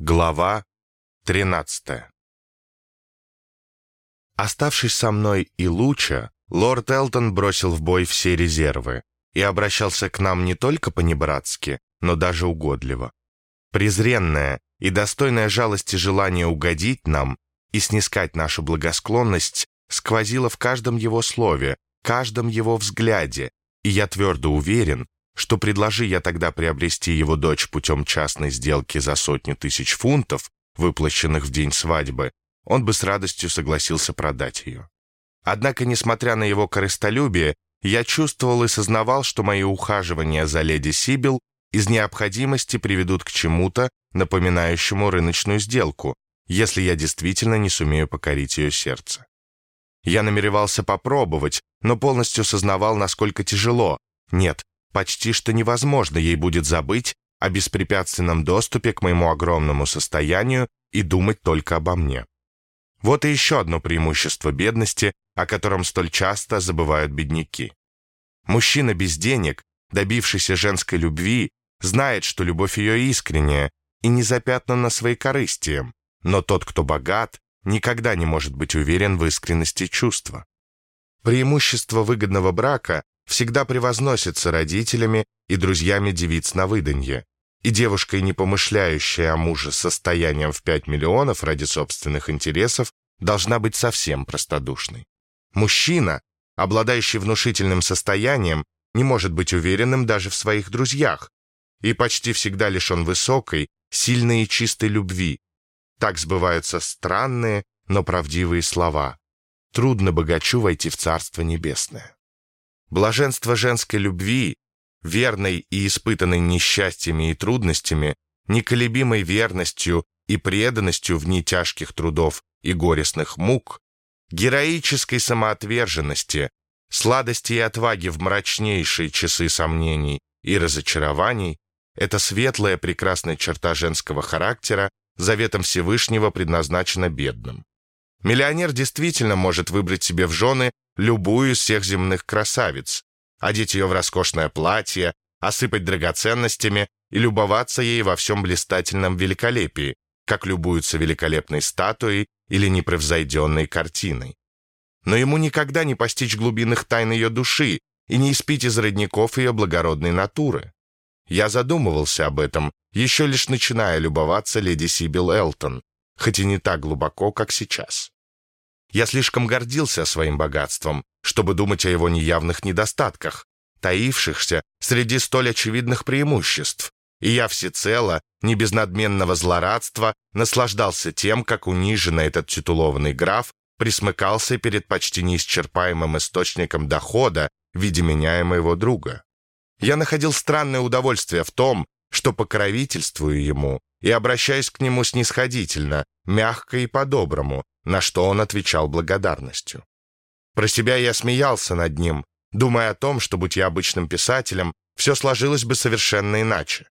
Глава 13 Оставшись со мной и Луча, лорд Элтон бросил в бой все резервы и обращался к нам не только по-небратски, но даже угодливо. Презренное и достойное жалости желание угодить нам и снискать нашу благосклонность сквозило в каждом его слове, каждом его взгляде, и я твердо уверен, что предложи я тогда приобрести его дочь путем частной сделки за сотню тысяч фунтов, выплаченных в день свадьбы, он бы с радостью согласился продать ее. Однако, несмотря на его корыстолюбие, я чувствовал и сознавал, что мои ухаживания за леди Сибил из необходимости приведут к чему-то, напоминающему рыночную сделку, если я действительно не сумею покорить ее сердце. Я намеревался попробовать, но полностью сознавал, насколько тяжело, нет, почти что невозможно ей будет забыть о беспрепятственном доступе к моему огромному состоянию и думать только обо мне. Вот и еще одно преимущество бедности, о котором столь часто забывают бедняки. Мужчина без денег, добившийся женской любви, знает, что любовь ее искренняя и не запятнана своекорыстием, но тот, кто богат, никогда не может быть уверен в искренности чувства. Преимущество выгодного брака всегда превозносится родителями и друзьями девиц на выданье, и девушка, не помышляющая о муже состоянием в 5 миллионов ради собственных интересов, должна быть совсем простодушной. Мужчина, обладающий внушительным состоянием, не может быть уверенным даже в своих друзьях и почти всегда лишен высокой, сильной и чистой любви. Так сбываются странные, но правдивые слова. Трудно богачу войти в Царство Небесное. Блаженство женской любви, верной и испытанной несчастьями и трудностями, неколебимой верностью и преданностью в тяжких трудов и горестных мук, героической самоотверженности, сладости и отваги в мрачнейшие часы сомнений и разочарований, эта светлая прекрасная черта женского характера заветом Всевышнего предназначена бедным. Миллионер действительно может выбрать себе в жены любую из всех земных красавиц, одеть ее в роскошное платье, осыпать драгоценностями и любоваться ей во всем блистательном великолепии, как любуются великолепной статуей или непревзойденной картиной. Но ему никогда не постичь глубинных тайн ее души и не испить из родников ее благородной натуры. Я задумывался об этом, еще лишь начиная любоваться леди Сибил Элтон, хоть и не так глубоко, как сейчас. Я слишком гордился своим богатством, чтобы думать о его неявных недостатках, таившихся среди столь очевидных преимуществ, и я всецело, не без надменного злорадства, наслаждался тем, как униженно этот титулованный граф присмыкался перед почти неисчерпаемым источником дохода в виде меня и моего друга. Я находил странное удовольствие в том, что покровительствую ему и обращаюсь к нему снисходительно, мягко и по-доброму, на что он отвечал благодарностью. Про себя я смеялся над ним, думая о том, что, будь я обычным писателем, все сложилось бы совершенно иначе.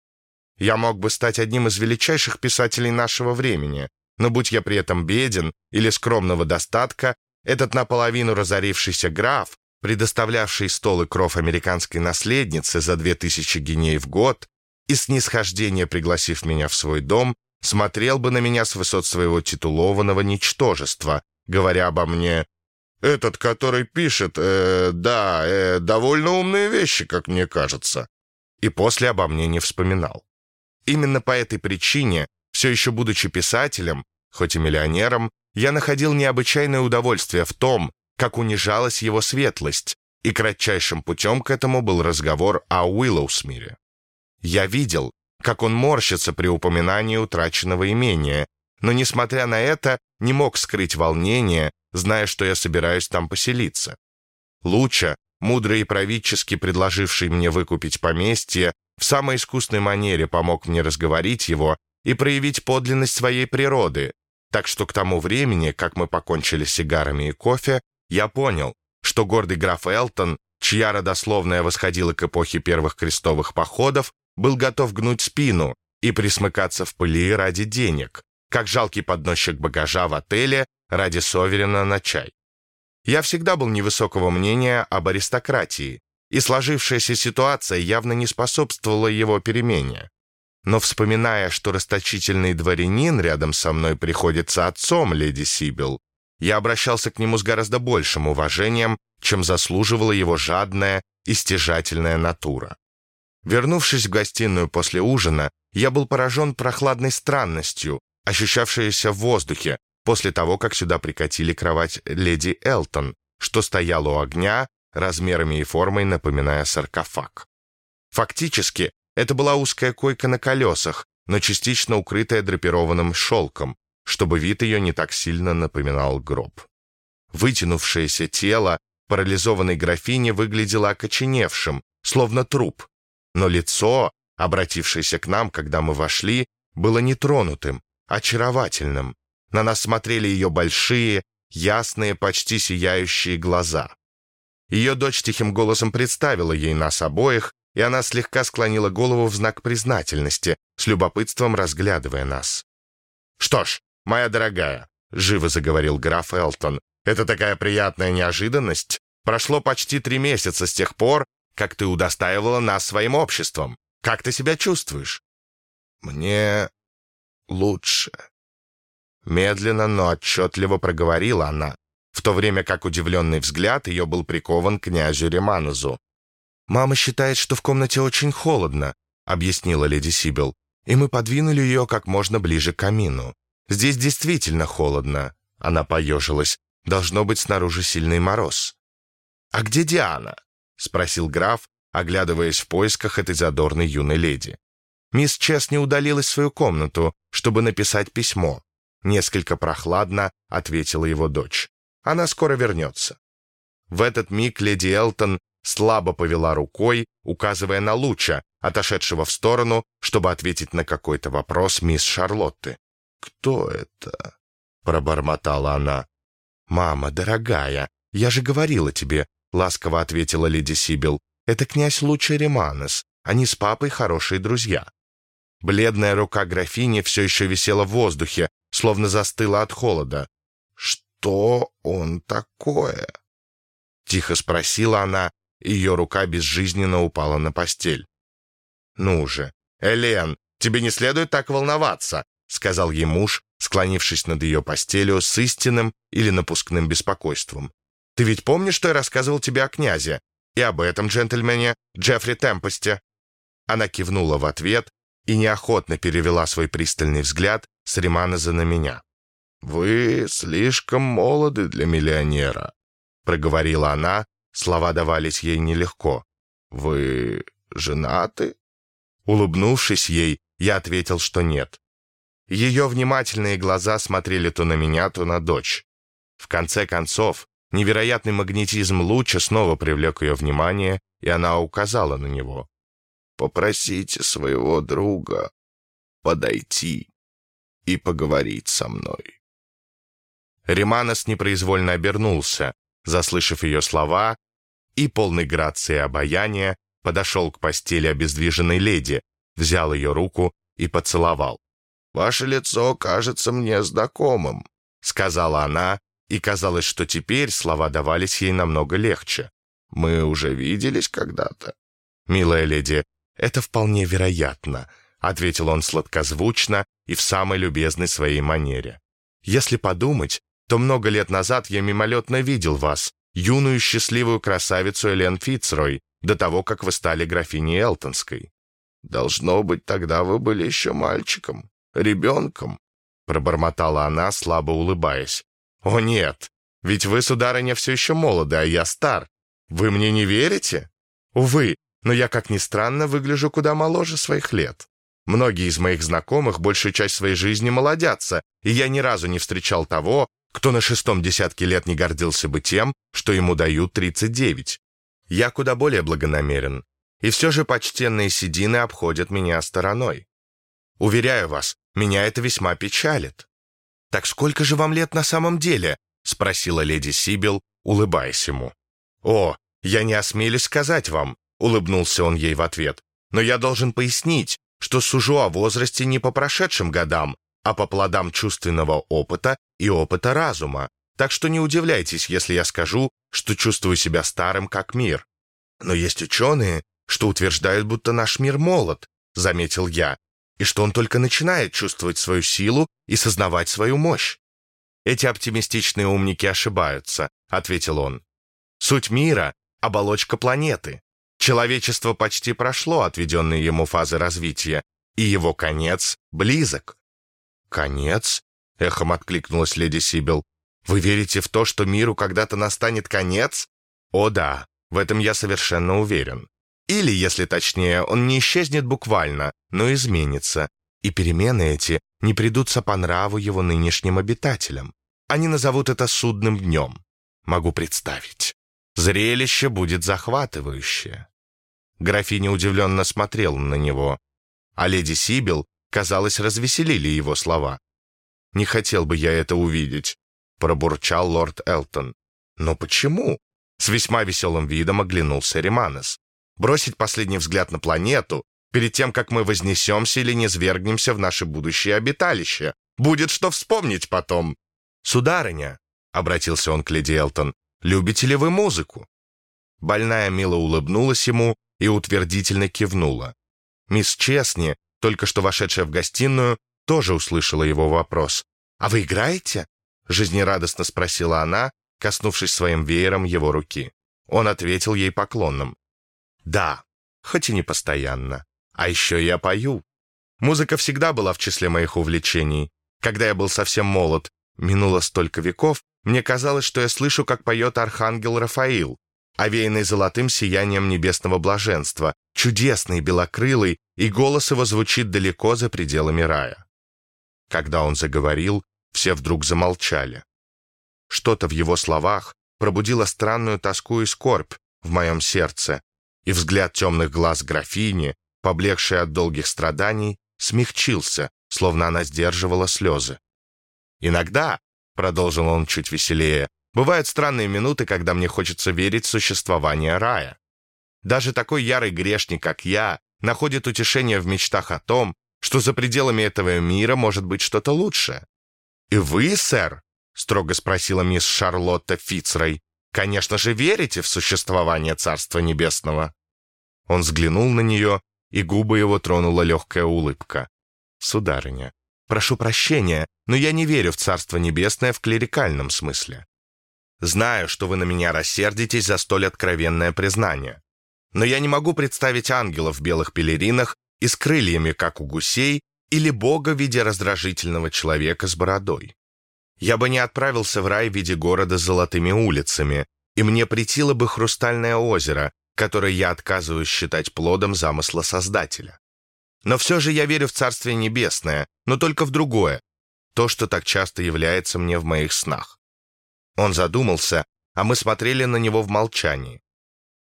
Я мог бы стать одним из величайших писателей нашего времени, но будь я при этом беден или скромного достатка, этот наполовину разорившийся граф, предоставлявший стол и кров американской наследнице за две тысячи гиней в год, и снисхождение пригласив меня в свой дом, смотрел бы на меня с высот своего титулованного ничтожества, говоря обо мне «Этот, который пишет, э, да, э, довольно умные вещи, как мне кажется», и после обо мне не вспоминал. Именно по этой причине, все еще будучи писателем, хоть и миллионером, я находил необычайное удовольствие в том, как унижалась его светлость, и кратчайшим путем к этому был разговор о Уиллоусмире. Я видел, как он морщится при упоминании утраченного имения, но, несмотря на это, не мог скрыть волнение, зная, что я собираюсь там поселиться. Луча, мудрый и правительски предложивший мне выкупить поместье, в самой искусной манере помог мне разговорить его и проявить подлинность своей природы, так что к тому времени, как мы покончили сигарами и кофе, я понял, что гордый граф Элтон, чья родословная восходила к эпохе первых крестовых походов, был готов гнуть спину и присмыкаться в пыли ради денег, как жалкий подносчик багажа в отеле ради соверена на чай. Я всегда был невысокого мнения об аристократии, и сложившаяся ситуация явно не способствовала его перемене. но вспоминая, что расточительный дворянин рядом со мной приходится отцом леди Сибил, я обращался к нему с гораздо большим уважением, чем заслуживала его жадная и стяжательная натура. Вернувшись в гостиную после ужина, я был поражен прохладной странностью, ощущавшейся в воздухе, после того, как сюда прикатили кровать леди Элтон, что стояла у огня, размерами и формой напоминая саркофаг. Фактически, это была узкая койка на колесах, но частично укрытая драпированным шелком, чтобы вид ее не так сильно напоминал гроб. Вытянувшееся тело парализованной графини выглядело окоченевшим, словно труп, но лицо, обратившееся к нам, когда мы вошли, было нетронутым, очаровательным. На нас смотрели ее большие, ясные, почти сияющие глаза. Ее дочь тихим голосом представила ей нас обоих, и она слегка склонила голову в знак признательности, с любопытством разглядывая нас. «Что ж, моя дорогая», — живо заговорил граф Элтон, «это такая приятная неожиданность. Прошло почти три месяца с тех пор, как ты удостаивала нас своим обществом. Как ты себя чувствуешь?» «Мне лучше». Медленно, но отчетливо проговорила она, в то время как удивленный взгляд ее был прикован князю Реманузу. «Мама считает, что в комнате очень холодно», — объяснила леди Сибил, «и мы подвинули ее как можно ближе к камину. Здесь действительно холодно», — она поежилась. «Должно быть снаружи сильный мороз». «А где Диана?» — спросил граф, оглядываясь в поисках этой задорной юной леди. Мисс Чес не удалилась в свою комнату, чтобы написать письмо. Несколько прохладно ответила его дочь. Она скоро вернется. В этот миг леди Элтон слабо повела рукой, указывая на Луча, отошедшего в сторону, чтобы ответить на какой-то вопрос мисс Шарлотты. «Кто это?» — пробормотала она. «Мама, дорогая, я же говорила тебе», — ласково ответила леди Сибил. «Это князь Луча Реманес. Они с папой хорошие друзья». Бледная рука графини все еще висела в воздухе, словно застыла от холода. «Что он такое?» Тихо спросила она, ее рука безжизненно упала на постель. «Ну же, Элен, тебе не следует так волноваться», сказал ей муж, склонившись над ее постелью с истинным или напускным беспокойством. «Ты ведь помнишь, что я рассказывал тебе о князе? И об этом джентльмене Джеффри Темпосте?» Она кивнула в ответ и неохотно перевела свой пристальный взгляд с Риманеза на меня. «Вы слишком молоды для миллионера», — проговорила она, Слова давались ей нелегко. «Вы женаты?» Улыбнувшись ей, я ответил, что нет. Ее внимательные глаза смотрели то на меня, то на дочь. В конце концов, невероятный магнетизм луча снова привлек ее внимание, и она указала на него. «Попросите своего друга подойти и поговорить со мной». Риманос непроизвольно обернулся, заслышав ее слова, и полной грации обаяния подошел к постели обездвиженной леди, взял ее руку и поцеловал. «Ваше лицо кажется мне знакомым», — сказала она, и казалось, что теперь слова давались ей намного легче. «Мы уже виделись когда-то?» «Милая леди, это вполне вероятно», — ответил он сладкозвучно и в самой любезной своей манере. «Если подумать, то много лет назад я мимолетно видел вас, юную счастливую красавицу Элен Фицрой, до того, как вы стали графиней Элтонской. Должно быть, тогда вы были еще мальчиком, ребенком, пробормотала она, слабо улыбаясь. О нет, ведь вы, сударыня, все еще молоды, а я стар. Вы мне не верите? Увы, но я, как ни странно, выгляжу куда моложе своих лет. Многие из моих знакомых большую часть своей жизни молодятся, и я ни разу не встречал того, кто на шестом десятке лет не гордился бы тем, что ему дают 39? Я куда более благонамерен. И все же почтенные седины обходят меня стороной. Уверяю вас, меня это весьма печалит. «Так сколько же вам лет на самом деле?» — спросила леди Сибил, улыбаясь ему. «О, я не осмелюсь сказать вам», — улыбнулся он ей в ответ. «Но я должен пояснить, что сужу о возрасте не по прошедшим годам, а по плодам чувственного опыта и опыта разума. Так что не удивляйтесь, если я скажу, что чувствую себя старым как мир. Но есть ученые, что утверждают, будто наш мир молод, заметил я. И что он только начинает чувствовать свою силу и сознавать свою мощь. «Эти оптимистичные умники ошибаются», — ответил он. «Суть мира — оболочка планеты. Человечество почти прошло отведенные ему фазы развития, и его конец близок». «Конец?» — эхом откликнулась леди Сибил. «Вы верите в то, что миру когда-то настанет конец?» «О да, в этом я совершенно уверен. Или, если точнее, он не исчезнет буквально, но изменится, и перемены эти не придутся по нраву его нынешним обитателям. Они назовут это судным днем. Могу представить. Зрелище будет захватывающее. Графиня удивленно смотрела на него, а леди Сибил, казалось, развеселили его слова. «Не хотел бы я это увидеть», — пробурчал лорд Элтон. «Но почему?» С весьма веселым видом оглянулся Риманес. «Бросить последний взгляд на планету, перед тем, как мы вознесемся или не свергнемся в наше будущее обиталище. Будет что вспомнить потом». «Сударыня», — обратился он к леди Элтон, — «любите ли вы музыку?» Больная мило улыбнулась ему и утвердительно кивнула. Мисс Честни, только что вошедшая в гостиную, тоже услышала его вопрос. «А вы играете?» — жизнерадостно спросила она, коснувшись своим веером его руки. Он ответил ей поклонным. «Да, хоть и не постоянно. А еще я пою. Музыка всегда была в числе моих увлечений. Когда я был совсем молод, минуло столько веков, мне казалось, что я слышу, как поет архангел Рафаил, овеянный золотым сиянием небесного блаженства, чудесный, белокрылый, и голос его звучит далеко за пределами рая. Когда он заговорил, все вдруг замолчали. Что-то в его словах пробудило странную тоску и скорбь в моем сердце, и взгляд темных глаз графини, поблекший от долгих страданий, смягчился, словно она сдерживала слезы. «Иногда», — продолжил он чуть веселее, «бывают странные минуты, когда мне хочется верить в существование рая. Даже такой ярый грешник, как я, находит утешение в мечтах о том, что за пределами этого мира может быть что-то лучшее. «И вы, сэр?» — строго спросила мисс Шарлотта Фицрой. «Конечно же, верите в существование Царства Небесного?» Он взглянул на нее и губы его тронула легкая улыбка. «Сударыня, прошу прощения, но я не верю в Царство Небесное в клерикальном смысле. Знаю, что вы на меня рассердитесь за столь откровенное признание. Но я не могу представить ангелов в белых пелеринах и с крыльями, как у гусей, или Бога в виде раздражительного человека с бородой. Я бы не отправился в рай в виде города с золотыми улицами, и мне притило бы хрустальное озеро, который я отказываюсь считать плодом замысла Создателя. Но все же я верю в Царствие Небесное, но только в другое, то, что так часто является мне в моих снах. Он задумался, а мы смотрели на него в молчании.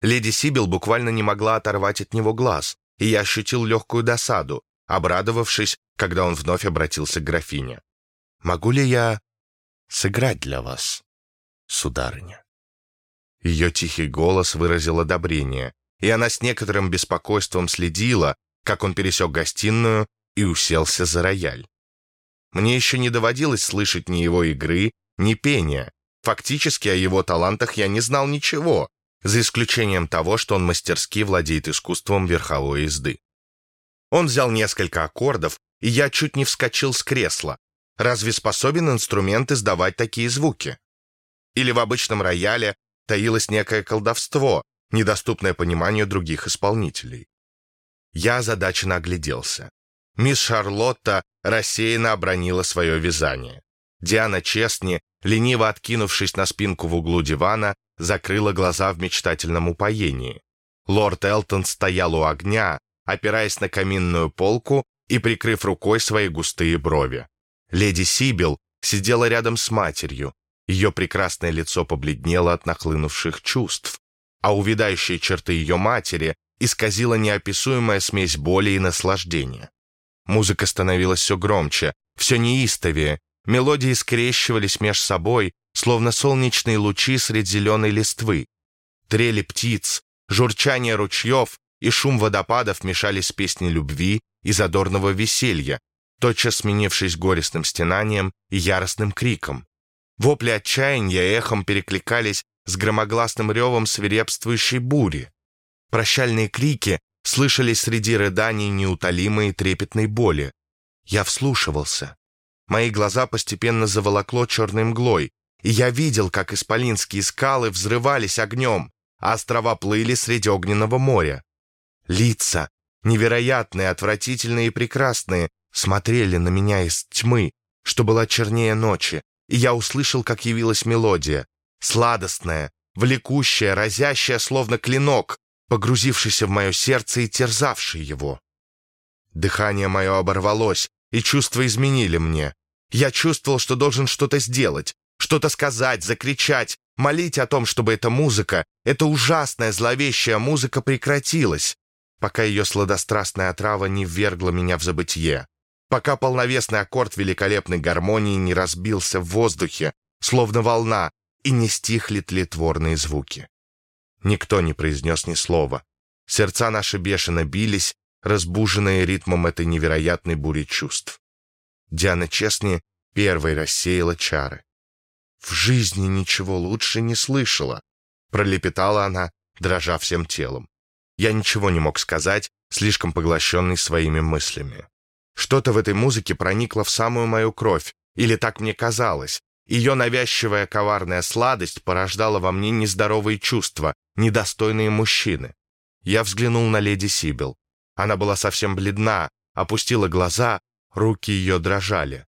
Леди Сибил буквально не могла оторвать от него глаз, и я ощутил легкую досаду, обрадовавшись, когда он вновь обратился к графине. «Могу ли я сыграть для вас, сударыня?» Ее тихий голос выразил одобрение, и она с некоторым беспокойством следила, как он пересек гостиную и уселся за рояль. Мне еще не доводилось слышать ни его игры, ни пения. Фактически о его талантах я не знал ничего, за исключением того, что он мастерски владеет искусством верховой езды. Он взял несколько аккордов, и я чуть не вскочил с кресла. Разве способен инструмент издавать такие звуки? Или в обычном рояле таилось некое колдовство, недоступное пониманию других исполнителей. Я озадаченно огляделся. Мисс Шарлотта рассеянно обронила свое вязание. Диана Честни, лениво откинувшись на спинку в углу дивана, закрыла глаза в мечтательном упоении. Лорд Элтон стоял у огня, опираясь на каминную полку и прикрыв рукой свои густые брови. Леди Сибил сидела рядом с матерью, ее прекрасное лицо побледнело от нахлынувших чувств, а увядающие черты ее матери исказила неописуемая смесь боли и наслаждения. Музыка становилась все громче, все неистовее, мелодии скрещивались меж собой, словно солнечные лучи средь зеленой листвы. Трели птиц, журчание ручьев и шум водопадов мешались с песней любви и задорного веселья, тотчас сменившись горестным стенанием и яростным криком. Вопли отчаяния эхом перекликались с громогласным ревом свирепствующей бури. Прощальные крики слышались среди рыданий неутолимой трепетной боли. Я вслушивался. Мои глаза постепенно заволокло черной мглой, и я видел, как исполинские скалы взрывались огнем, а острова плыли среди огненного моря. Лица, невероятные, отвратительные и прекрасные, смотрели на меня из тьмы, что была чернее ночи, и я услышал, как явилась мелодия, сладостная, влекущая, разящая, словно клинок, погрузившийся в мое сердце и терзавший его. Дыхание мое оборвалось, и чувства изменили мне. Я чувствовал, что должен что-то сделать, что-то сказать, закричать, молить о том, чтобы эта музыка, эта ужасная зловещая музыка прекратилась, пока ее сладострастная отрава не ввергла меня в забытье, пока полновесный аккорд великолепной гармонии не разбился в воздухе, словно волна, и не стихли тлетворные звуки. Никто не произнес ни слова. Сердца наши бешено бились, разбуженные ритмом этой невероятной бури чувств. Диана Честни первой рассеяла чары. «В жизни ничего лучше не слышала», — пролепетала она, дрожа всем телом. Я ничего не мог сказать, слишком поглощенный своими мыслями. Что-то в этой музыке проникло в самую мою кровь, или так мне казалось. Ее навязчивая коварная сладость порождала во мне нездоровые чувства, недостойные мужчины. Я взглянул на леди Сибил. Она была совсем бледна, опустила глаза, руки ее дрожали.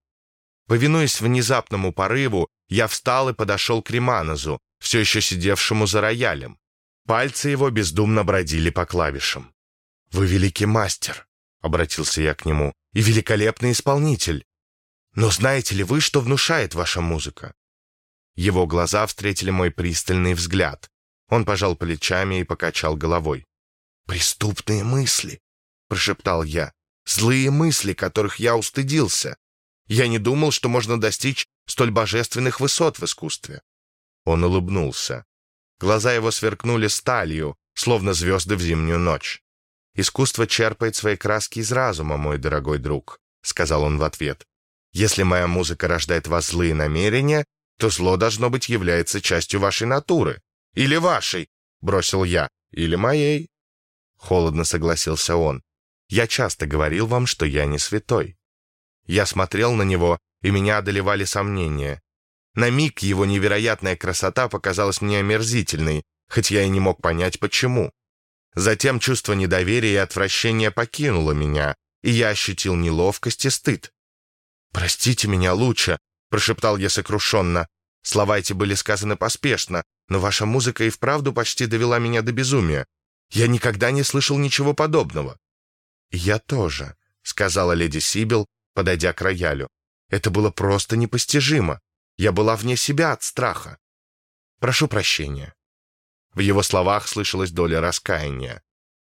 Повинуясь внезапному порыву, я встал и подошел к Риманозу, все еще сидевшему за роялем. Пальцы его бездумно бродили по клавишам. «Вы великий мастер», — обратился я к нему, — «и великолепный исполнитель. Но знаете ли вы, что внушает ваша музыка?» Его глаза встретили мой пристальный взгляд. Он пожал плечами и покачал головой. «Преступные мысли», — прошептал я. «Злые мысли, которых я устыдился. Я не думал, что можно достичь столь божественных высот в искусстве». Он улыбнулся. Глаза его сверкнули сталью, словно звезды в зимнюю ночь. «Искусство черпает свои краски из разума, мой дорогой друг», — сказал он в ответ. «Если моя музыка рождает вас злые намерения, то зло, должно быть, является частью вашей натуры. Или вашей, бросил я, или моей. Холодно согласился он. Я часто говорил вам, что я не святой. Я смотрел на него, и меня одолевали сомнения. На миг его невероятная красота показалась мне омерзительной, хоть я и не мог понять, почему. Затем чувство недоверия и отвращения покинуло меня, и я ощутил неловкость и стыд. «Простите меня лучше», — прошептал я сокрушенно. Слова эти были сказаны поспешно, но ваша музыка и вправду почти довела меня до безумия. Я никогда не слышал ничего подобного». «Я тоже», — сказала леди Сибил, подойдя к роялю. «Это было просто непостижимо. Я была вне себя от страха. Прошу прощения». В его словах слышалась доля раскаяния.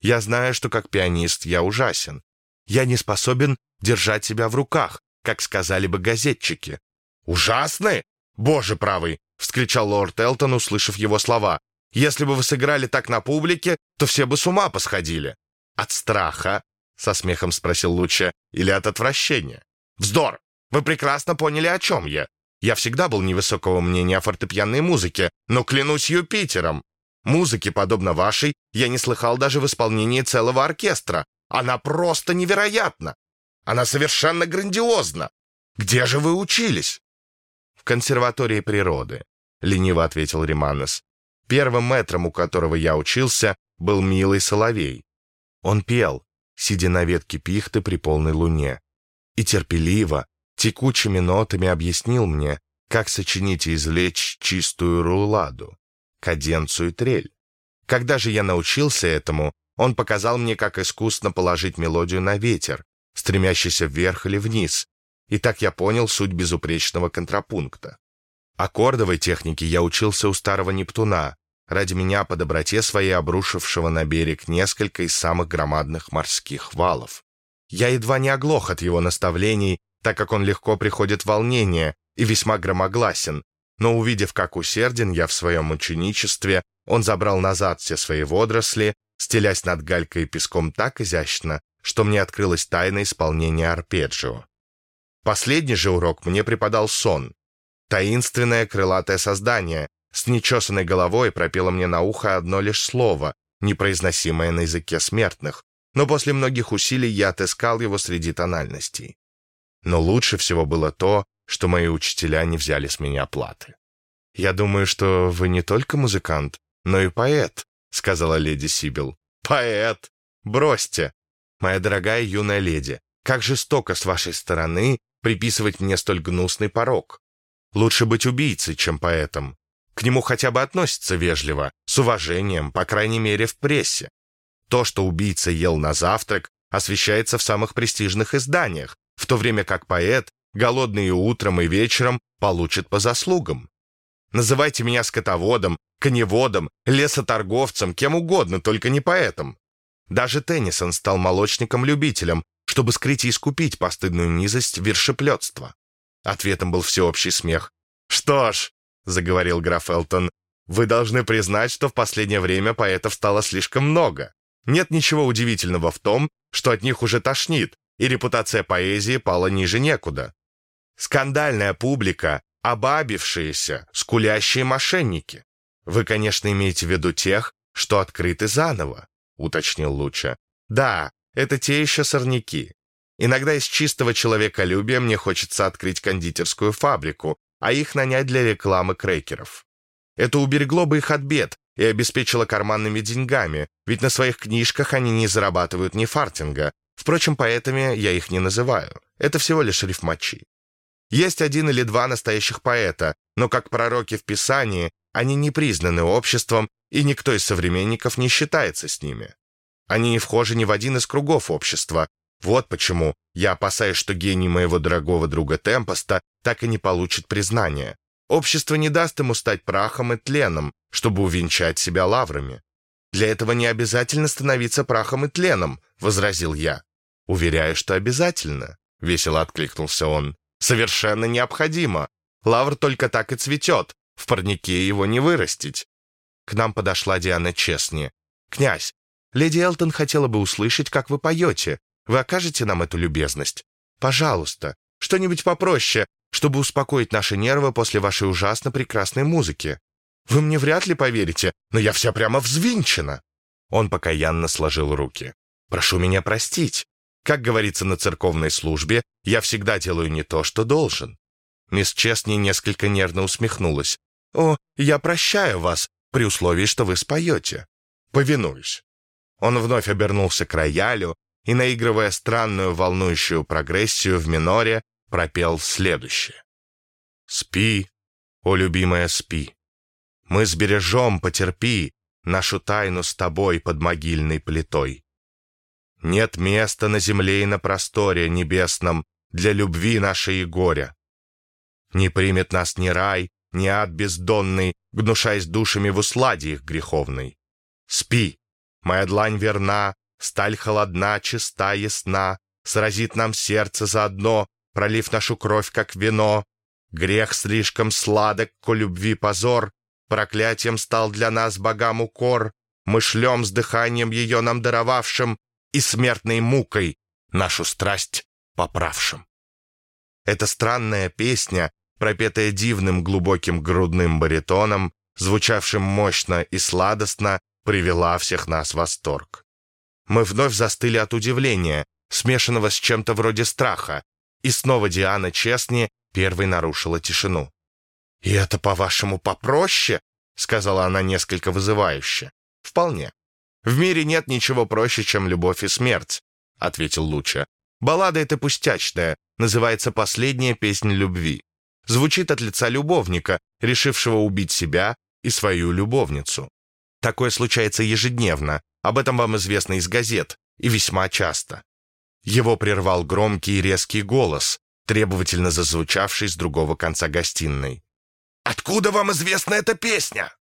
«Я знаю, что как пианист я ужасен. Я не способен держать себя в руках, как сказали бы газетчики». «Ужасны? Боже правый! вскричал лорд Элтон, услышав его слова. «Если бы вы сыграли так на публике, то все бы с ума посходили». «От страха?» — со смехом спросил Луча. «Или от отвращения?» «Вздор! Вы прекрасно поняли, о чем я. Я всегда был невысокого мнения о фортепианной музыке, но клянусь Юпитером. Музыки, подобно вашей, я не слыхал даже в исполнении целого оркестра. Она просто невероятна. Она совершенно грандиозна. Где же вы учились?» «В консерватории природы. — лениво ответил Риманес. «Первым мэтром, у которого я учился, был милый соловей. Он пел, сидя на ветке пихты при полной луне, и терпеливо, текучими нотами объяснил мне, как сочинить и извлечь чистую руладу, каденцию трель. Когда же я научился этому, он показал мне, как искусно положить мелодию на ветер, стремящийся вверх или вниз, и так я понял суть безупречного контрапункта. Аккордовой технике я учился у старого Нептуна, ради меня по доброте своей обрушившего на берег несколько из самых громадных морских валов. Я едва не оглох от его наставлений, так как он легко приходит в волнение и весьма громогласен, но увидев, как усерден я в своем ученичестве, он забрал назад все свои водоросли, стелясь над галькой и песком так изящно, что мне открылась тайна исполнения арпеджио. Последний же урок мне преподал сон, Таинственное крылатое создание с нечесанной головой пропело мне на ухо одно лишь слово, непроизносимое на языке смертных, но после многих усилий я отыскал его среди тональностей. Но лучше всего было то, что мои учителя не взяли с меня платы. «Я думаю, что вы не только музыкант, но и поэт», — сказала леди Сибил. «Поэт! Бросьте! Моя дорогая юная леди, как жестоко с вашей стороны приписывать мне столь гнусный порог. Лучше быть убийцей, чем поэтом. К нему хотя бы относятся вежливо, с уважением, по крайней мере, в прессе. То, что убийца ел на завтрак, освещается в самых престижных изданиях, в то время как поэт, голодный и утром, и вечером, получит по заслугам. Называйте меня скотоводом, коневодом, лесоторговцем, кем угодно, только не поэтом. Даже Теннисон стал молочником-любителем, чтобы скрыть и искупить постыдную низость вершеплетства. Ответом был всеобщий смех. «Что ж», — заговорил граф Элтон, «вы должны признать, что в последнее время поэтов стало слишком много. Нет ничего удивительного в том, что от них уже тошнит, и репутация поэзии пала ниже некуда. Скандальная публика, обабившиеся, скулящие мошенники. Вы, конечно, имеете в виду тех, что открыты заново, уточнил Луча. Да, это те еще сорняки. Иногда из чистого человеколюбия мне хочется открыть кондитерскую фабрику, а их нанять для рекламы крекеров. Это уберегло бы их от бед и обеспечило карманными деньгами, ведь на своих книжках они не зарабатывают ни фартинга. Впрочем, поэтами я их не называю. Это всего лишь рифмачи. Есть один или два настоящих поэта, но как пророки в Писании, они не признаны обществом, и никто из современников не считается с ними. Они не вхожи ни в один из кругов общества. Вот почему я опасаюсь, что гений моего дорогого друга Темпоста так и не получит признания. Общество не даст ему стать прахом и тленом, чтобы увенчать себя лаврами. «Для этого не обязательно становиться прахом и тленом», — возразил я. «Уверяю, что обязательно», — весело откликнулся он. «Совершенно необходимо. Лавр только так и цветет. В парнике его не вырастить». К нам подошла Диана Честни. «Князь, Леди Элтон хотела бы услышать, как вы поете. Вы окажете нам эту любезность? Пожалуйста, что-нибудь попроще, чтобы успокоить наши нервы после вашей ужасно прекрасной музыки. Вы мне вряд ли поверите, но я вся прямо взвинчена». Он покаянно сложил руки. «Прошу меня простить. Как говорится на церковной службе, я всегда делаю не то, что должен». Мисс Честни несколько нервно усмехнулась. «О, я прощаю вас, при условии, что вы споете». «Повинуюсь». Он вновь обернулся к роялю и, наигрывая странную волнующую прогрессию в миноре, пропел следующее. «Спи, о любимая, спи. Мы сбережем, потерпи, нашу тайну с тобой под могильной плитой. Нет места на земле и на просторе небесном для любви нашей и горя. Не примет нас ни рай, ни ад бездонный, гнушаясь душами в усладе их греховной. Спи, Моя длань верна, сталь холодна, чиста, ясна, Сразит нам сердце заодно, пролив нашу кровь, как вино. Грех слишком сладок, ко любви позор, Проклятием стал для нас богам укор, Мы шлем с дыханием ее нам даровавшим И смертной мукой нашу страсть поправшим. Эта странная песня, пропетая дивным глубоким грудным баритоном, звучавшим мощно и сладостно, привела всех нас в восторг. Мы вновь застыли от удивления, смешанного с чем-то вроде страха, и снова Диана Честни первой нарушила тишину. «И это, по-вашему, попроще?» — сказала она несколько вызывающе. «Вполне. В мире нет ничего проще, чем любовь и смерть», — ответил Луча. «Баллада эта пустячная, называется «Последняя песня любви». Звучит от лица любовника, решившего убить себя и свою любовницу. Такое случается ежедневно, об этом вам известно из газет, и весьма часто. Его прервал громкий и резкий голос, требовательно зазвучавший с другого конца гостиной. «Откуда вам известна эта песня?»